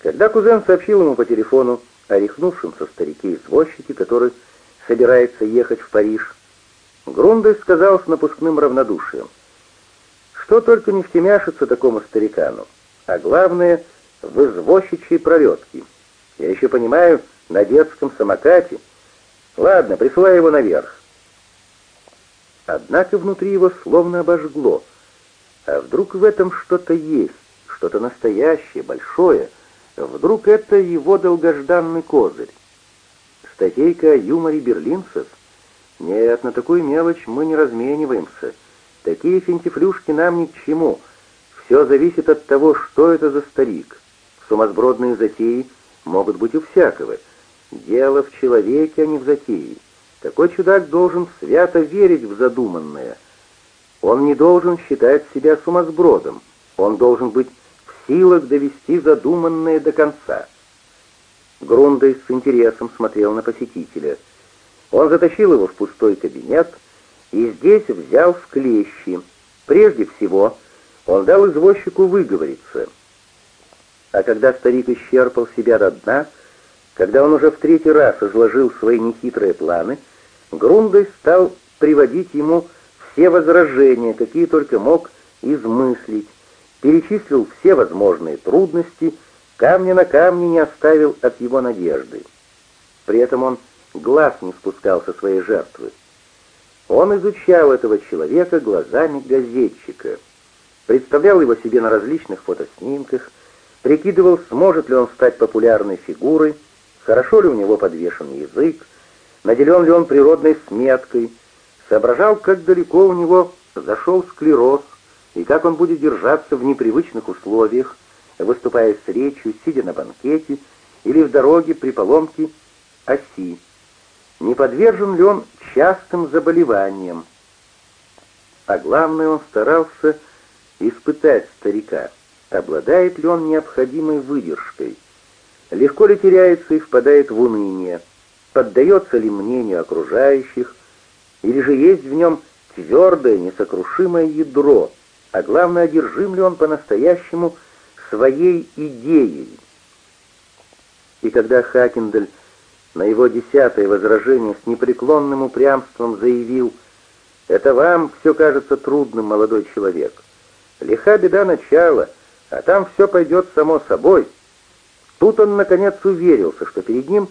Когда кузен сообщил ему по телефону о рехнувшемся старике-извозчике, который собирается ехать в Париж, Грундой сказал с напускным равнодушием, что только не втемяшится такому старикану, а главное — в извозчичьей пролетке. Я еще понимаю, на детском самокате. Ладно, присылай его наверх. Однако внутри его словно обожгло. А вдруг в этом что-то есть, что-то настоящее, большое? Вдруг это его долгожданный козырь? Статейка о юморе берлинцев? Нет, на такую мелочь мы не размениваемся. Такие финтифлюшки нам ни к чему. Все зависит от того, что это за старик. Сумасбродные затеи могут быть у всякого. Дело в человеке, а не в затее. Такой чудак должен свято верить в задуманное. Он не должен считать себя сумасбродом. Он должен быть силах довести задуманное до конца. Грундой с интересом смотрел на посетителя. Он затащил его в пустой кабинет и здесь взял в клещи. Прежде всего, он дал извозчику выговориться — а когда старик исчерпал себя до дна, когда он уже в третий раз изложил свои нехитрые планы, Грундой стал приводить ему все возражения, какие только мог измыслить, перечислил все возможные трудности, камня на камне не оставил от его надежды. При этом он глаз не спускал со своей жертвы. Он изучал этого человека глазами газетчика, представлял его себе на различных фотоснимках, прикидывал, сможет ли он стать популярной фигурой, хорошо ли у него подвешен язык, наделен ли он природной сметкой, соображал, как далеко у него зашел склероз и как он будет держаться в непривычных условиях, выступая с речью, сидя на банкете или в дороге при поломке оси. Не подвержен ли он частым заболеваниям? А главное, он старался испытать старика — Обладает ли он необходимой выдержкой? Легко ли теряется и впадает в уныние? Поддается ли мнению окружающих? Или же есть в нем твердое, несокрушимое ядро? А главное, одержим ли он по-настоящему своей идеей? И когда Хакендель на его десятое возражение с непреклонным упрямством заявил «Это вам все кажется трудным, молодой человек. Лиха беда начала — а там все пойдет само собой. Тут он, наконец, уверился, что перед ним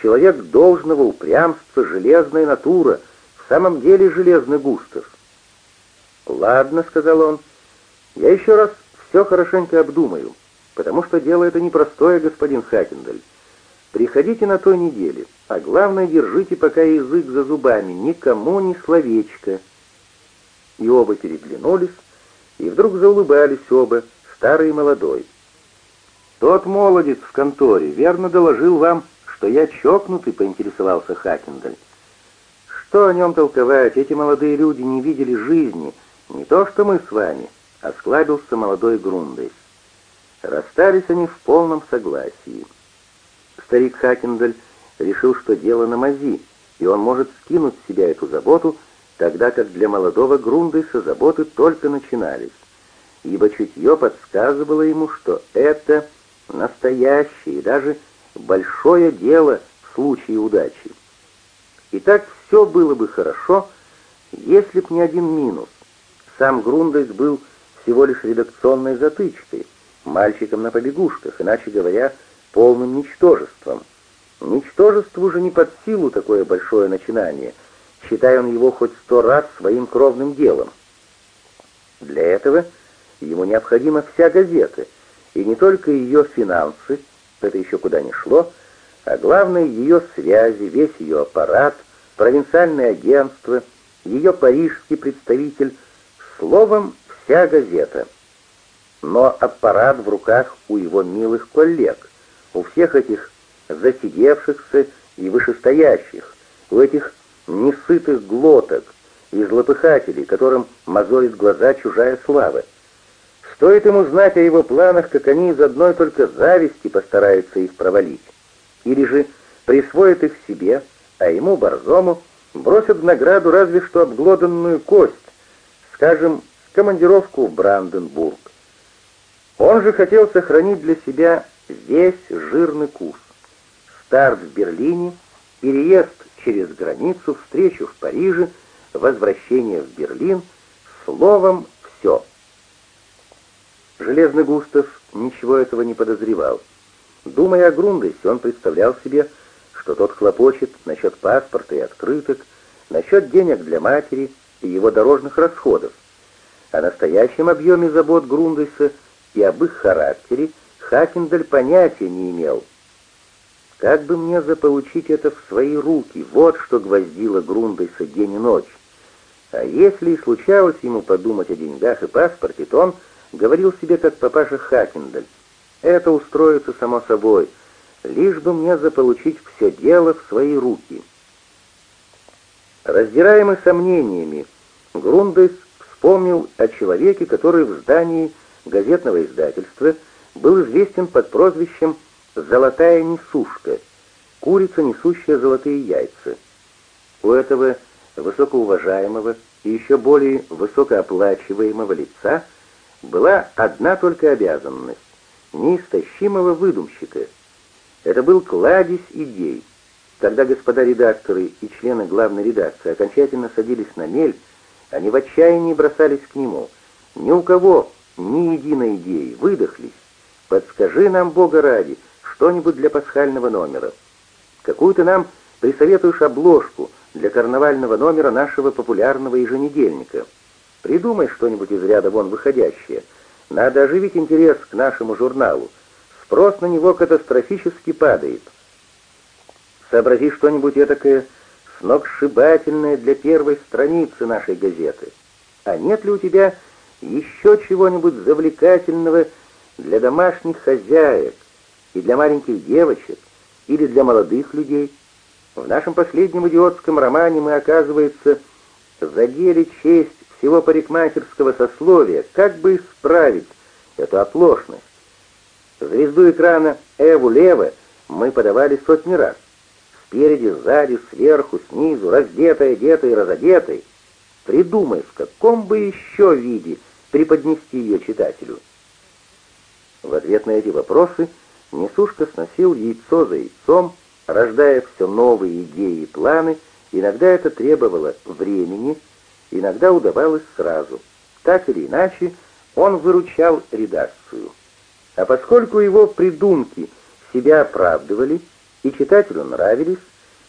человек должного упрямства, железная натура, в самом деле железный Густав. «Ладно», — сказал он, — «я еще раз все хорошенько обдумаю, потому что дело это непростое, господин Хакендель. Приходите на той неделе, а главное, держите пока язык за зубами, никому ни словечко». И оба переглянулись, и вдруг заулыбались оба, — старый и молодой. «Тот молодец в конторе верно доложил вам, что я чокнутый», — поинтересовался Хакендаль. «Что о нем толковать? Эти молодые люди не видели жизни, не то что мы с вами», — осклабился молодой Грундейс. Расстались они в полном согласии. Старик Хакендаль решил, что дело на мази, и он может скинуть с себя эту заботу, тогда как для молодого Грундейса заботы только начинались ибо чутье подсказывало ему, что это настоящее и даже большое дело в случае удачи. И так все было бы хорошо, если б не один минус. Сам Грундейс был всего лишь редакционной затычкой, мальчиком на побегушках, иначе говоря, полным ничтожеством. Ничтожеству же не под силу такое большое начинание, считая он его хоть сто раз своим кровным делом. Для этого Ему необходима вся газета, и не только ее финансы, это еще куда ни шло, а главное ее связи, весь ее аппарат, провинциальное агентство, ее парижский представитель, словом, вся газета. Но аппарат в руках у его милых коллег, у всех этих засидевшихся и вышестоящих, у этих несытых глоток и злопыхателей, которым мозолит глаза чужая слава. Стоит ему знать о его планах, как они из одной только зависти постараются их провалить. Или же присвоят их себе, а ему, Борзому, бросят в награду разве что обглоданную кость, скажем, командировку в Бранденбург. Он же хотел сохранить для себя весь жирный кус. Старт в Берлине, переезд через границу, встречу в Париже, возвращение в Берлин, словом, все. Железный Густав ничего этого не подозревал. Думая о Грундесе, он представлял себе, что тот хлопочет насчет паспорта и открыток, насчет денег для матери и его дорожных расходов. О настоящем объеме забот Грундеса и об их характере Хакендель понятия не имел. Как бы мне заполучить это в свои руки? Вот что гвоздило Грундеса день и ночь. А если и случалось ему подумать о деньгах и паспорте, то он говорил себе, как папаша Хакендель. Это устроится само собой, лишь бы мне заполучить все дело в свои руки. Раздираемый сомнениями, Грундес вспомнил о человеке, который в здании газетного издательства был известен под прозвищем «Золотая несушка», курица, несущая золотые яйца. У этого высокоуважаемого и еще более высокооплачиваемого лица была одна только обязанность — неистощимого выдумщика. Это был кладезь идей. Когда господа редакторы и члены главной редакции окончательно садились на мель, они в отчаянии бросались к нему. Ни у кого ни единой идеи, выдохлись. Подскажи нам, Бога ради, что-нибудь для пасхального номера. Какую ты нам присоветуешь обложку для карнавального номера нашего популярного еженедельника? Придумай что-нибудь из ряда вон выходящее. Надо оживить интерес к нашему журналу. Спрос на него катастрофически падает. Сообрази что-нибудь этакое сногсшибательное для первой страницы нашей газеты. А нет ли у тебя еще чего-нибудь завлекательного для домашних хозяек и для маленьких девочек или для молодых людей? В нашем последнем идиотском романе мы, оказывается, задели честь всего парикмахерского сословия, как бы исправить эту оплошность. Звезду экрана Эву Лева мы подавали сотни раз. Спереди, сзади, сверху, снизу, раздетой, одетой, разодетой. Придумай, в каком бы еще виде преподнести ее читателю. В ответ на эти вопросы Несушка сносил яйцо за яйцом, рождая все новые идеи и планы, иногда это требовало времени, иногда удавалось сразу. Так или иначе, он выручал редакцию. А поскольку его придумки себя оправдывали, и читателю нравились,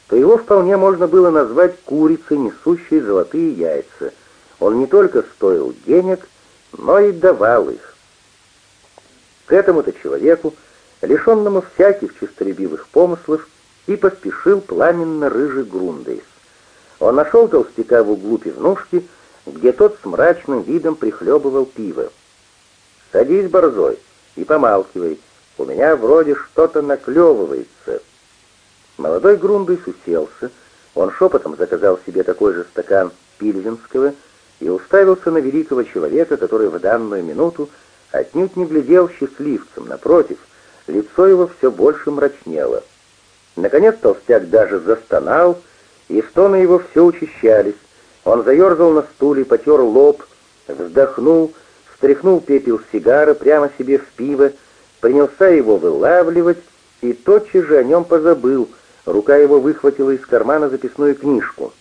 то его вполне можно было назвать курицей, несущей золотые яйца. Он не только стоил денег, но и давал их. К этому-то человеку, лишенному всяких честолюбивых помыслов, и поспешил пламенно-рыжий Грундейс. Он нашел толстяка в углу пивнушки, где тот с мрачным видом прихлебывал пиво. «Садись, борзой, и помалкивай, у меня вроде что-то наклевывается». Молодой Грундус уселся, он шепотом заказал себе такой же стакан пильвинского и уставился на великого человека, который в данную минуту отнюдь не глядел счастливцем, напротив, лицо его все больше мрачнело. Наконец толстяк даже застонал, и стоны его все учащались. Он заерзал на стуле, потер лоб, вздохнул, стряхнул пепел сигары прямо себе в пиво, принялся его вылавливать и тотчас же о нем позабыл — Рука его выхватила из кармана записную книжку.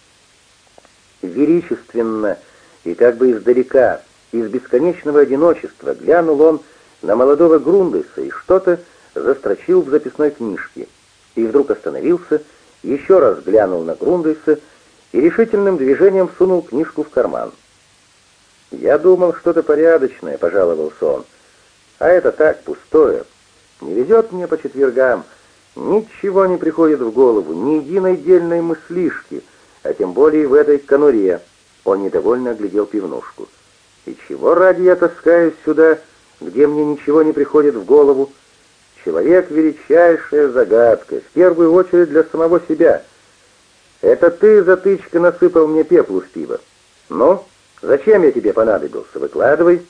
Величественно и как бы издалека, из бесконечного одиночества, глянул он на молодого Грундеса и что-то застрочил в записной книжке. И вдруг остановился, еще раз глянул на Грундеса и решительным движением сунул книжку в карман. «Я думал, что-то порядочное», — пожаловался он. «А это так, пустое. Не везет мне по четвергам». Ничего не приходит в голову, ни единой дельной мыслишки, а тем более в этой конуре. Он недовольно оглядел пивнушку. И чего ради я таскаюсь сюда, где мне ничего не приходит в голову? Человек — величайшая загадка, в первую очередь для самого себя. Это ты, затычка, насыпал мне пеплу в пиво. Ну, зачем я тебе понадобился? Выкладывай.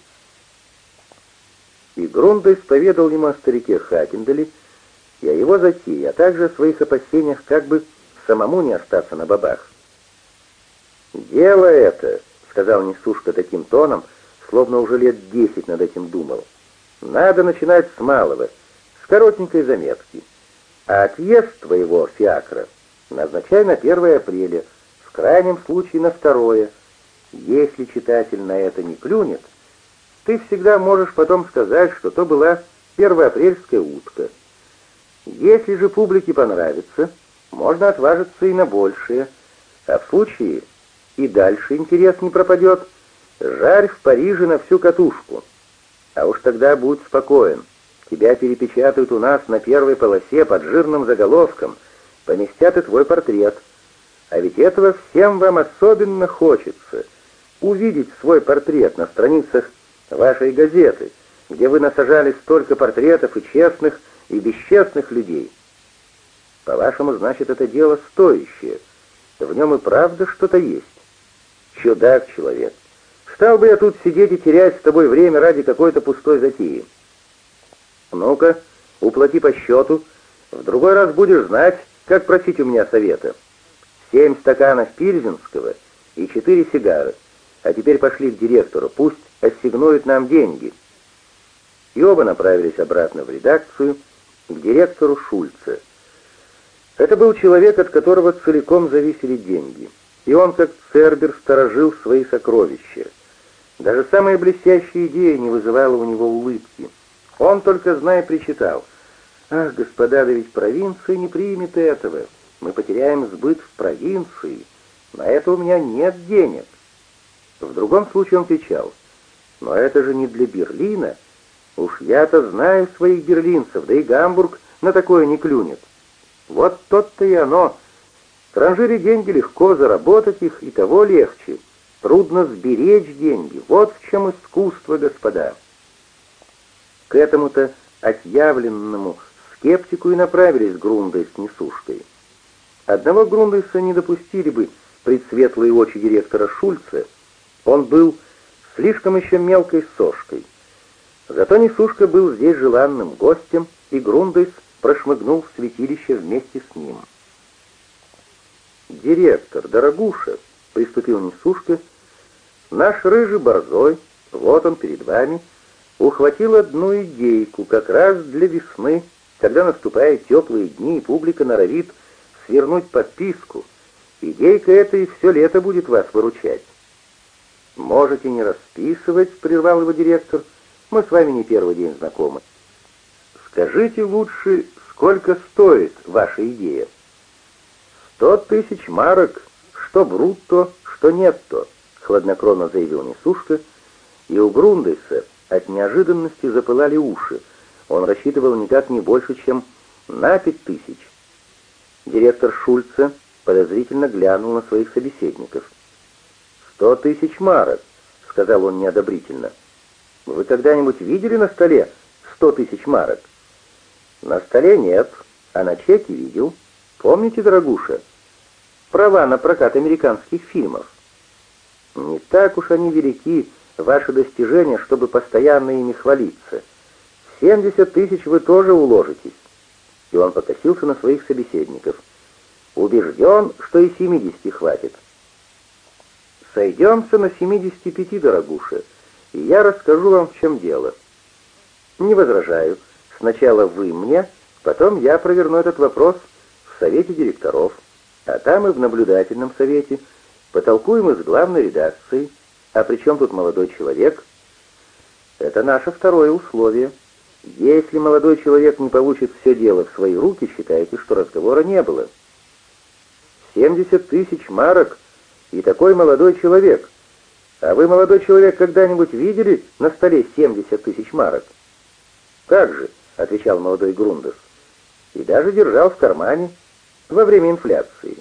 И Грундес поведал ему о старике Хакендале, и о его затее, а также о своих опасениях, как бы самому не остаться на бабах. «Дело это», — сказал Несушка таким тоном, словно уже лет десять над этим думал. «Надо начинать с малого, с коротенькой заметки. А отъезд твоего фиакра назначай на 1 апреля, в крайнем случае на 2. Если читатель на это не клюнет, ты всегда можешь потом сказать, что то была первоапрельская утка. Если же публике понравится, можно отважиться и на большее, а в случае и дальше интерес не пропадет, жарь в Париже на всю катушку. А уж тогда будь спокоен. Тебя перепечатают у нас на первой полосе под жирным заголовком, поместят и твой портрет. А ведь этого всем вам особенно хочется — увидеть свой портрет на страницах вашей газеты, где вы насажали столько портретов и честных, и бесчестных людей. По-вашему, значит, это дело стоящее. В нем и правда что-то есть. Чудак человек. Стал бы я тут сидеть и терять с тобой время ради какой-то пустой затеи. Ну-ка, уплати по счету. В другой раз будешь знать, как просить у меня совета. Семь стаканов пильзенского и четыре сигары. А теперь пошли к директору, пусть ассигнует нам деньги. И оба направились обратно в редакцию, к директору Шульце. Это был человек, от которого целиком зависели деньги, и он, как Цербер, сторожил свои сокровища. Даже самая блестящая идея не вызывала у него улыбки. Он только, зная, причитал. «Ах, господа, да ведь провинция не примет этого. Мы потеряем сбыт в провинции. На это у меня нет денег». В другом случае он кричал. «Но это же не для Берлина. Уж я-то знаю своих берлинцев, да и Гамбург на такое не клюнет. Вот тот-то и оно. В транжире деньги легко заработать их, и того легче». Трудно сберечь деньги. Вот в чем искусство, господа. К этому-то отъявленному скептику и направились Грунда с Несушкой. Одного Грундейса не допустили бы пред светлые очи директора Шульца. Он был слишком еще мелкой сошкой. Зато Несушка был здесь желанным гостем, и Грундейс прошмыгнул в святилище вместе с ним. «Директор, дорогуша!» — приступил Несушка — Наш рыжий борзой, вот он перед вами, ухватил одну идейку как раз для весны, когда наступают теплые дни, и публика норовит свернуть подписку. Идейка эта и все лето будет вас выручать. «Можете не расписывать», — прервал его директор. «Мы с вами не первый день знакомы. Скажите лучше, сколько стоит ваша идея?» «Сто тысяч марок, что брутто, что нетто», хладнокровно заявил Несушка, и у Грундейса от неожиданности запылали уши. Он рассчитывал никак не больше, чем на пять тысяч. Директор Шульца подозрительно глянул на своих собеседников. «Сто тысяч марок», — сказал он неодобрительно. «Вы когда-нибудь видели на столе сто тысяч марок?» «На столе нет, а на чеке видел. Помните, дорогуша? Права на прокат американских фильмов. Не так уж они велики, ваши достижения, чтобы постоянно ими хвалиться. Семьдесят тысяч вы тоже уложитесь. И он покосился на своих собеседников. Убежден, что и семидесяти хватит. Сойдемся на семидесяти пяти, дорогуша, и я расскажу вам, в чем дело. Не возражаю. Сначала вы мне, потом я проверну этот вопрос в совете директоров, а там и в наблюдательном совете – Потолкуем и с главной редакцией. А при чем тут молодой человек? Это наше второе условие. Если молодой человек не получит все дело в свои руки, считайте, что разговора не было. 70 тысяч марок и такой молодой человек. А вы, молодой человек, когда-нибудь видели на столе 70 тысяч марок? Как же, отвечал молодой Грундес, и даже держал в кармане во время инфляции.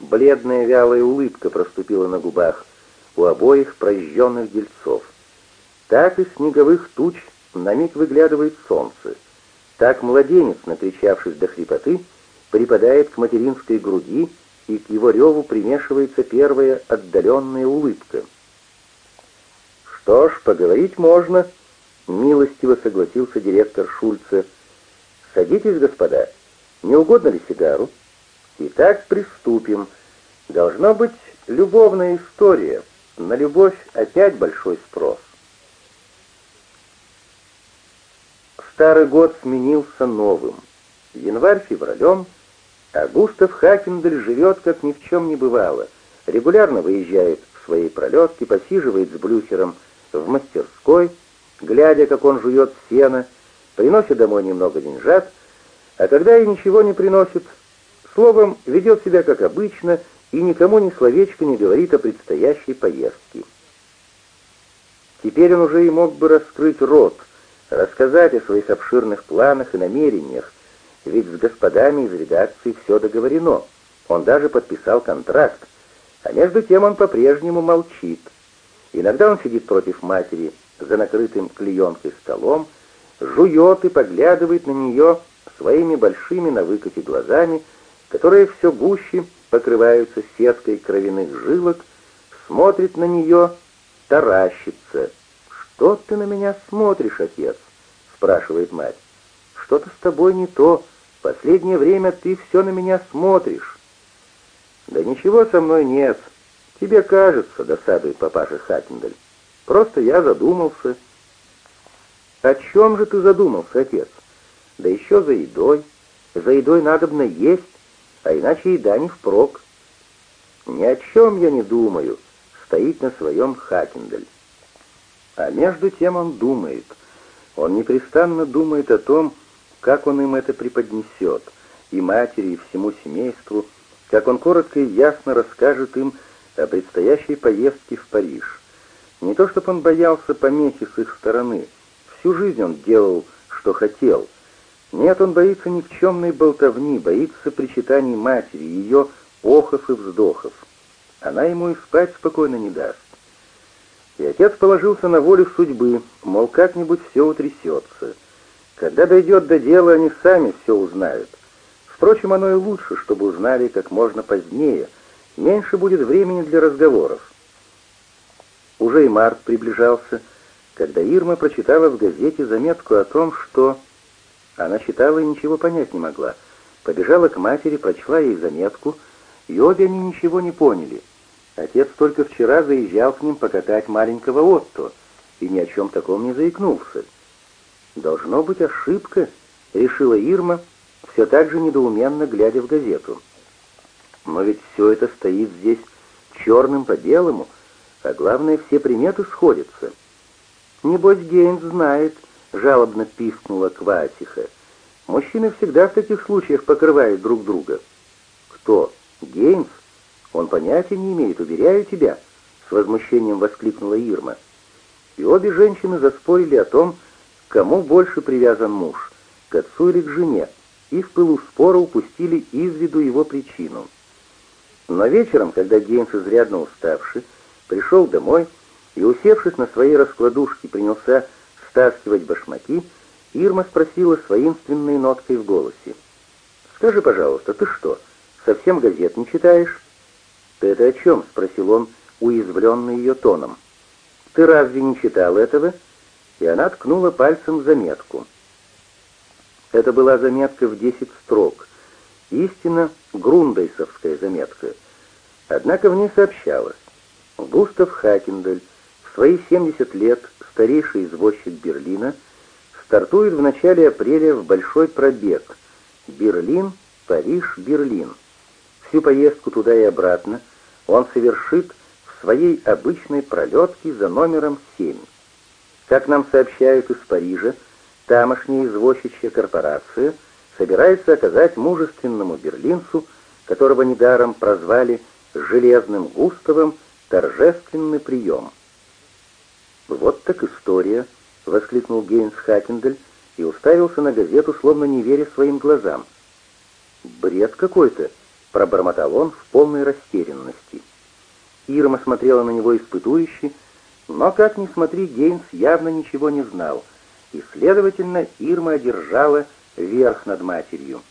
Бледная вялая улыбка проступила на губах у обоих прожженных дельцов. Так из снеговых туч на миг выглядывает солнце. Так младенец, накричавшись до хрипоты, припадает к материнской груди, и к его реву примешивается первая отдаленная улыбка. «Что ж, поговорить можно», — милостиво согласился директор Шульце. «Садитесь, господа. Не угодно ли сигару?» Итак, приступим. Должно быть любовная история. На любовь опять большой спрос. Старый год сменился новым. Январь февралем, а Густав Хакендель живет, как ни в чем не бывало. Регулярно выезжает в своей пролетке, посиживает с Блюхером в мастерской, глядя, как он жует сено, приносит домой немного деньжат, а когда и ничего не приносит, словом, ведет себя как обычно и никому ни словечко не говорит о предстоящей поездке. Теперь он уже и мог бы раскрыть рот, рассказать о своих обширных планах и намерениях, ведь с господами из редакции все договорено. Он даже подписал контракт, а между тем он по-прежнему молчит. Иногда он сидит против матери за накрытым клеенкой столом, жует и поглядывает на нее своими большими на выкате глазами, которые все гуще покрываются сеткой кровяных жилок, смотрит на нее, таращится. «Что ты на меня смотришь, отец?» — спрашивает мать. «Что-то с тобой не то. Последнее время ты все на меня смотришь». «Да ничего со мной нет. Тебе кажется», — досадует папаша Хаттендель. «Просто я задумался». «О чем же ты задумался, отец?» «Да еще за едой. За едой надобно есть, а иначе еда не впрок». «Ни о чем я не думаю», — стоит на своем Хаттендель. А между тем он думает. Он непрестанно думает о том, как он им это преподнесет, и матери, и всему семейству, как он коротко и ясно расскажет им о предстоящей поездке в Париж. Не то чтобы он боялся помехи с их стороны, всю жизнь он делал, что хотел. Нет, он боится никчемной болтовни, боится причитаний матери, ее охов и вздохов. Она ему и спать спокойно не даст. И отец положился на волю судьбы, мол, как-нибудь все утрясется. Когда дойдет до дела, они сами все узнают. Впрочем, оно и лучше, чтобы узнали как можно позднее. Меньше будет времени для разговоров. Уже и март приближался, когда Ирма прочитала в газете заметку о том, что... Она читала и ничего понять не могла. Побежала к матери, прочла ей заметку, и обе они ничего не поняли. Отец только вчера заезжал к ним покатать маленького Отто и ни о чем таком не заикнулся. «Должно быть ошибка», — решила Ирма, все так же недоуменно глядя в газету. «Но ведь все это стоит здесь черным по белому, а главное, все приметы сходятся». «Небось, Гейнс знает», — жалобно пискнула Кватиха. «Мужчины всегда в таких случаях покрывают друг друга». «Кто? Гейнс? Он понятия не имеет, уверяю тебя», — с возмущением воскликнула Ирма. И обе женщины заспорили о том, кому больше привязан муж, к отцу или к жене, и в пылу спора упустили из виду его причину. Но вечером, когда Гейнс, изрядно уставший, пришел домой и, усевшись на своей раскладушке, принялся стаскивать башмаки, Ирма спросила с воинственной ноткой в голосе. «Скажи, пожалуйста, ты что, совсем газет не читаешь?» «Ты это о чем?» — спросил он, уязвленный ее тоном. «Ты разве не читал этого?» и она ткнула пальцем заметку. Это была заметка в десять строк, истинно грундайсовская заметка. Однако в ней сообщалось, Густав Хакендель, в свои 70 лет старейший извозчик Берлина, стартует в начале апреля в большой пробег Берлин, Париж, Берлин. Всю поездку туда и обратно он совершит в своей обычной пролетке за номером 7. Как нам сообщают из Парижа, тамошняя извозчичья корпорация собирается оказать мужественному берлинцу, которого недаром прозвали «железным Густавом», торжественный прием. «Вот так история!» — воскликнул Гейнс Хакендель и уставился на газету, словно не веря своим глазам. «Бред какой-то!» — пробормотал он в полной растерянности. Ирма смотрела на него испытующе, но, как ни смотри, Гейнс явно ничего не знал, и, следовательно, Ирма одержала верх над матерью.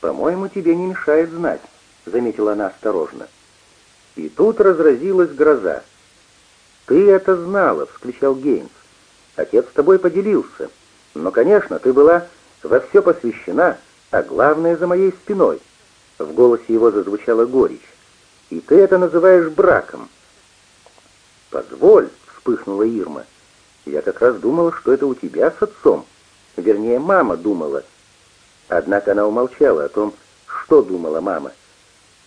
«По-моему, тебе не мешает знать», — заметила она осторожно. И тут разразилась гроза. «Ты это знала!» — вскричал Гейнс. «Отец с тобой поделился. Но, конечно, ты была во все посвящена, а главное, за моей спиной». В голосе его зазвучала горечь. «И ты это называешь браком?» «Позволь», — вспыхнула Ирма. «Я как раз думала, что это у тебя с отцом». Вернее, мама думала. Однако она умолчала о том, что думала мама.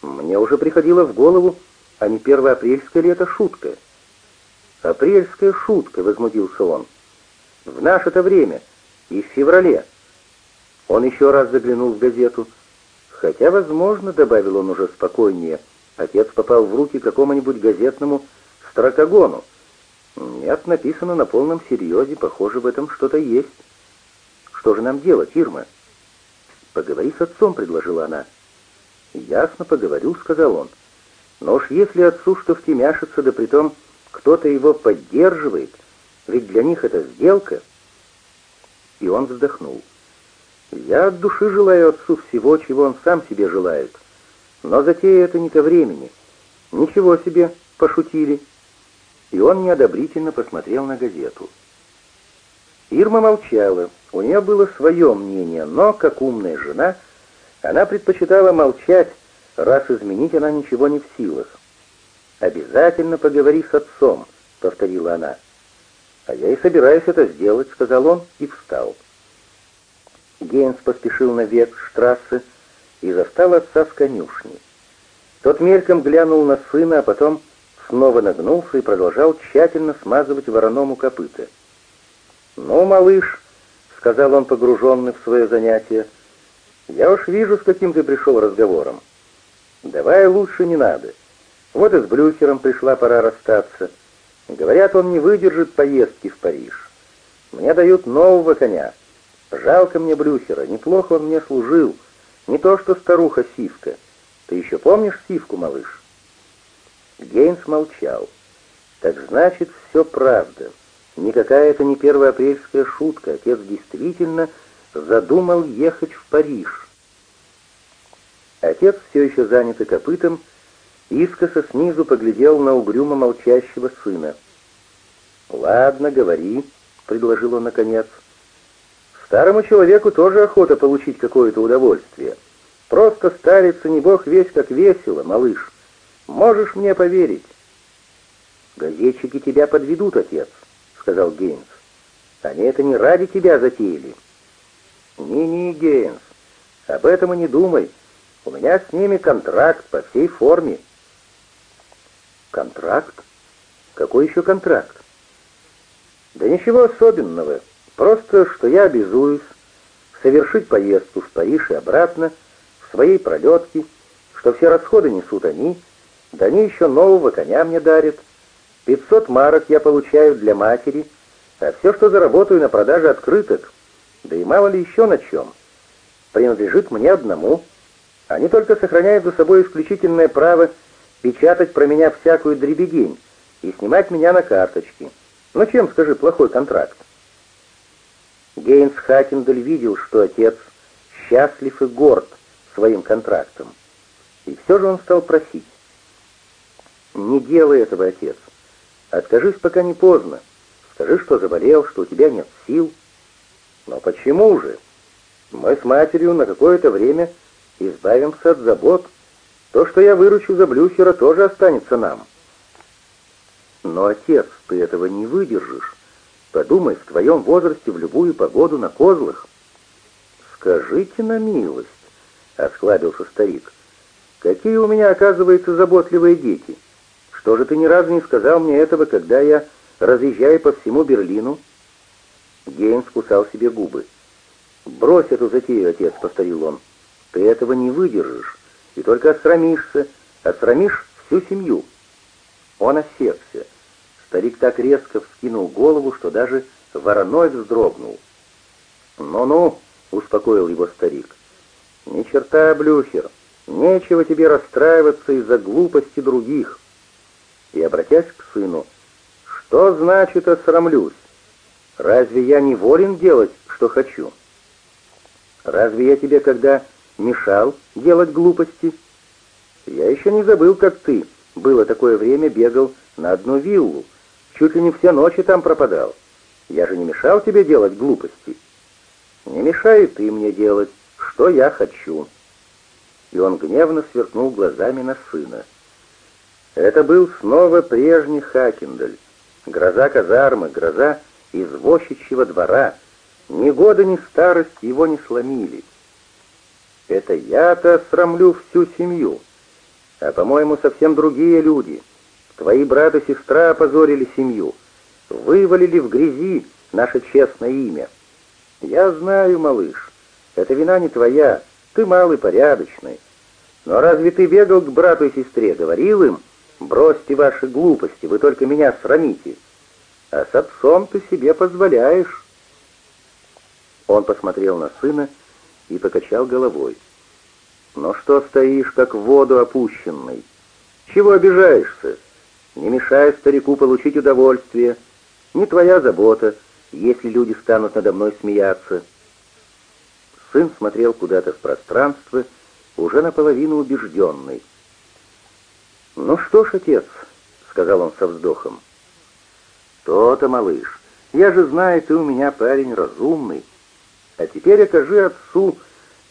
Мне уже приходило в голову, а не первоапрельская ли это шутка? «Апрельская шутка», — возмутился он. «В наше-то время, и в феврале». Он еще раз заглянул в газету. Хотя, возможно, добавил он уже спокойнее, отец попал в руки какому-нибудь газетному строкогону. Нет, написано на полном серьезе, похоже, в этом что-то есть. Что же нам делать, Ирма? Поговори с отцом, предложила она. Ясно, поговорю, сказал он. Но уж если отцу что втемяшится, да притом кто-то его поддерживает, ведь для них это сделка. И он вздохнул. Я от души желаю отцу всего, чего он сам себе желает. Но затея это не ко времени. Ничего себе, пошутили. И он неодобрительно посмотрел на газету. Ирма молчала. У нее было свое мнение, но, как умная жена, она предпочитала молчать, раз изменить она ничего не в силах. «Обязательно поговори с отцом», — повторила она. «А я и собираюсь это сделать», — сказал он и встал. Гейнс поспешил на штрассе и застал отца в конюшне. Тот мельком глянул на сына, а потом снова нагнулся и продолжал тщательно смазывать вороному копыта. «Ну, малыш», — сказал он, погруженный в свое занятие, — «я уж вижу, с каким ты пришел разговором. Давай лучше не надо. Вот и с Блюхером пришла пора расстаться. Говорят, он не выдержит поездки в Париж. Мне дают нового коня». Жалко мне Брюхера, неплохо он мне служил. Не то что старуха Сивка. Ты еще помнишь Сивку, малыш?» Гейнс молчал. «Так значит, все правда. Никакая это не первоапрельская шутка. Отец действительно задумал ехать в Париж». Отец, все еще занятый копытом, искоса снизу поглядел на угрюмо молчащего сына. «Ладно, говори», — предложил он наконец. Старому человеку тоже охота получить какое-то удовольствие. Просто стариться не бог весь как весело, малыш. Можешь мне поверить?» «Газетчики тебя подведут, отец», — сказал Гейнс. «Они это не ради тебя затеяли». «Не-не, Гейнс, об этом и не думай. У меня с ними контракт по всей форме». «Контракт? Какой еще контракт?» «Да ничего особенного. Просто, что я обязуюсь совершить поездку в Париж и обратно в своей пролетке, что все расходы несут они, да они еще нового коня мне дарят. 500 марок я получаю для матери, а все, что заработаю на продаже открыток, да и мало ли еще на чем, принадлежит мне одному. Они только сохраняют за собой исключительное право печатать про меня всякую дребедень и снимать меня на карточки. Ну чем, скажи, плохой контракт? Гейнс Хакендель видел, что отец счастлив и горд своим контрактом. И все же он стал просить. «Не делай этого, отец. Откажись, пока не поздно. Скажи, что заболел, что у тебя нет сил». «Но почему же? Мы с матерью на какое-то время избавимся от забот. То, что я выручу за Блюхера, тоже останется нам». «Но, отец, ты этого не выдержишь. Подумай, в твоем возрасте в любую погоду на козлах. Скажите на милость, — осклабился старик, — какие у меня, оказывается, заботливые дети. Что же ты ни разу не сказал мне этого, когда я разъезжаю по всему Берлину? Гейнс кусал себе губы. «Брось эту затею, отец», — повторил он. «Ты этого не выдержишь, и только осрамишься, осрамишь всю семью». Он осекся. Старик так резко вскинул голову, что даже вороной вздрогнул. «Ну-ну», — успокоил его старик, — «ни черта, Блюхер, нечего тебе расстраиваться из-за глупости других». И, обратясь к сыну, «Что значит осрамлюсь? Разве я не волен делать, что хочу? Разве я тебе когда мешал делать глупости? Я еще не забыл, как ты, было такое время, бегал на одну виллу, Чуть ли не все ночи там пропадал. Я же не мешал тебе делать глупости. Не мешай ты мне делать, что я хочу». И он гневно сверкнул глазами на сына. Это был снова прежний Хакендаль, гроза казармы, гроза извозчичьего двора, Ни года, ни старость его не сломили. Это я-то срамлю всю семью, а, по-моему, совсем другие люди. Твои брат и сестра опозорили семью, вывалили в грязи наше честное имя. Я знаю, малыш, это вина не твоя, ты малый порядочный. Но разве ты бегал к брату и сестре, говорил им, бросьте ваши глупости, вы только меня срамите, а с отцом ты себе позволяешь. Он посмотрел на сына и покачал головой. «Ну что стоишь, как в воду опущенный? Чего обижаешься? Не мешай старику получить удовольствие. Не твоя забота, если люди станут надо мной смеяться». Сын смотрел куда-то в пространство, уже наполовину убежденный. «Ну что ж, отец», — сказал он со вздохом, — «то-то, малыш, я же знаю, ты у меня парень разумный. А теперь окажи отцу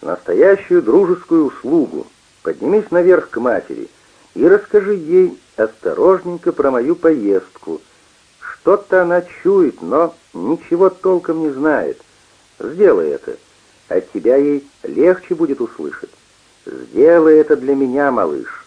настоящую дружескую услугу. Поднимись наверх к матери и расскажи ей осторожненько про мою поездку. Что-то она чует, но ничего толком не знает. Сделай это. От тебя ей легче будет услышать. Сделай это для меня, малыш.